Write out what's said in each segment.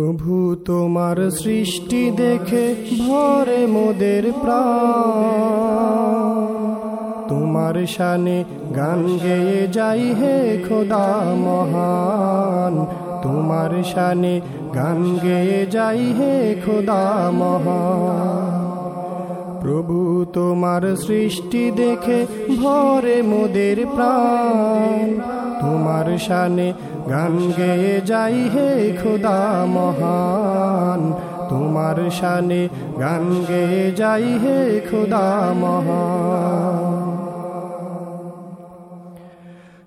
প্রভু তোমার সৃষ্টি দেখে ভরে মোদের প্রাণ। তোমার শানে গান গেয়ে যাই হে খোদা মহান। তোমার শানে গান গেয়ে যাই হে খোদা মহান। প্রভু তোমার সৃষ্টি দেখে ভরে মোদের প্রাণ। তোমার শানে গান গেয়ে যাই হে খোদা মহান। তোমার শানে গান গেয়ে যাই হে খোদা মহান।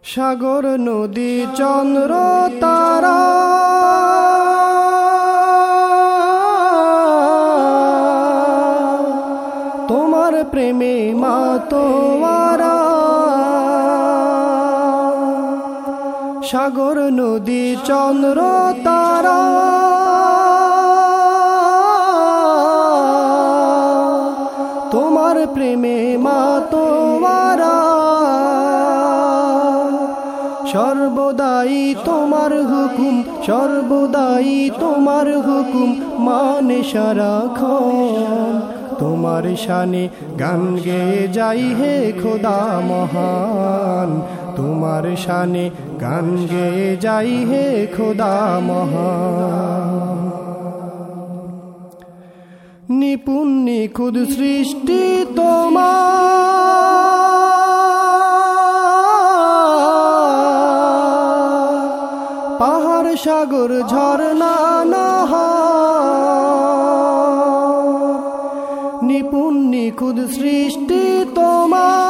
সাগর, নদী, চন্দ্র, তারা তোমার প্রেমে মা সাগর নদী চন্দ্র তারা। তোমার প্রেমে মা তোমারা। সর্বদাই তোমার হুকুম, সর্বদাই তোমার হুকুম মানে সারাক্ষণ তোমার শানে গান গেয়ে যাই হে খোদা মহান। তোমার শানে গান গেয়ে যাই হে খোদা মহান। নিপুণ নিখুদ সৃষ্টি তোমার। পাহাড় সাগর ঝর্ণা নহর নিপুণ নিখুদ সৃষ্টি তোমার।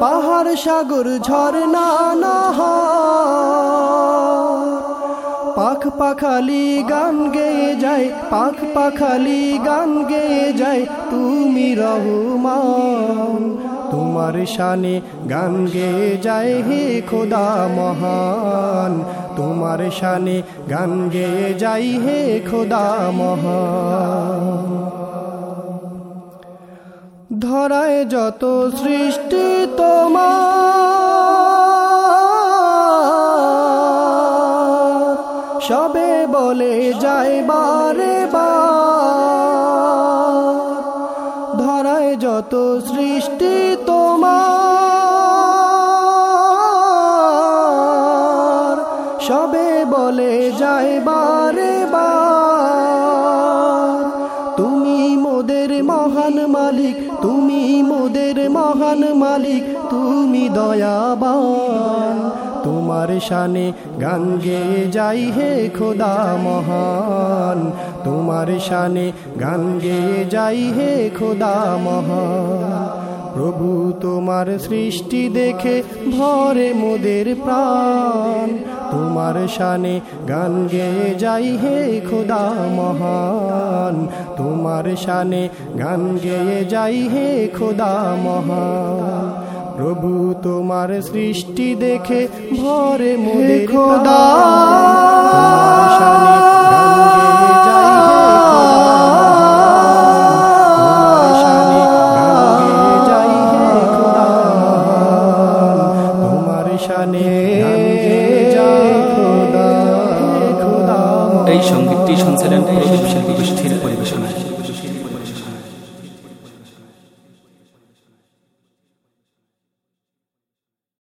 পাহাড় সাগর ঝর্ণা নহর। পাখ পাখালি গান গেয়ে যায়, পাখ পাখালি গান গেয়ে যায়, তুমি রহমান। তোমার শানে গান গেয়ে যায় হে খোদা মহান। তোমার শানে গান গেয়ে যাই হে খোদা মহান। ধরায় যত সৃষ্টি তোমার, সবে বলে যায় বারে বার। যত সৃষ্টি তোমার, সবে বলে যায় বারে বার। তুমি মোদের মহান মালিক, তুমি মোদের মহান মালিক, তুমি দয়াবান। তোমার শানে গান গেয়ে যাই হে খোদা মহান। তোমার শানে গান গেয়ে যাই হে খোদা মহান। প্রভু তোমার সৃষ্টি দেখে ভরে মোদের প্রাণ। তোমার শানে গান গেয়ে যাই হে খোদা মহান। তোমার শানে গান গেয়ে যাই হে খোদা মহান। প্রভু তোমার সৃষ্টি দেখে ভরে খোদা। খোদা। এই সঙ্গীতটি শুনছিলেন প্রদীপ শিল্পী গোষ্ঠীর পরিবেশনায়।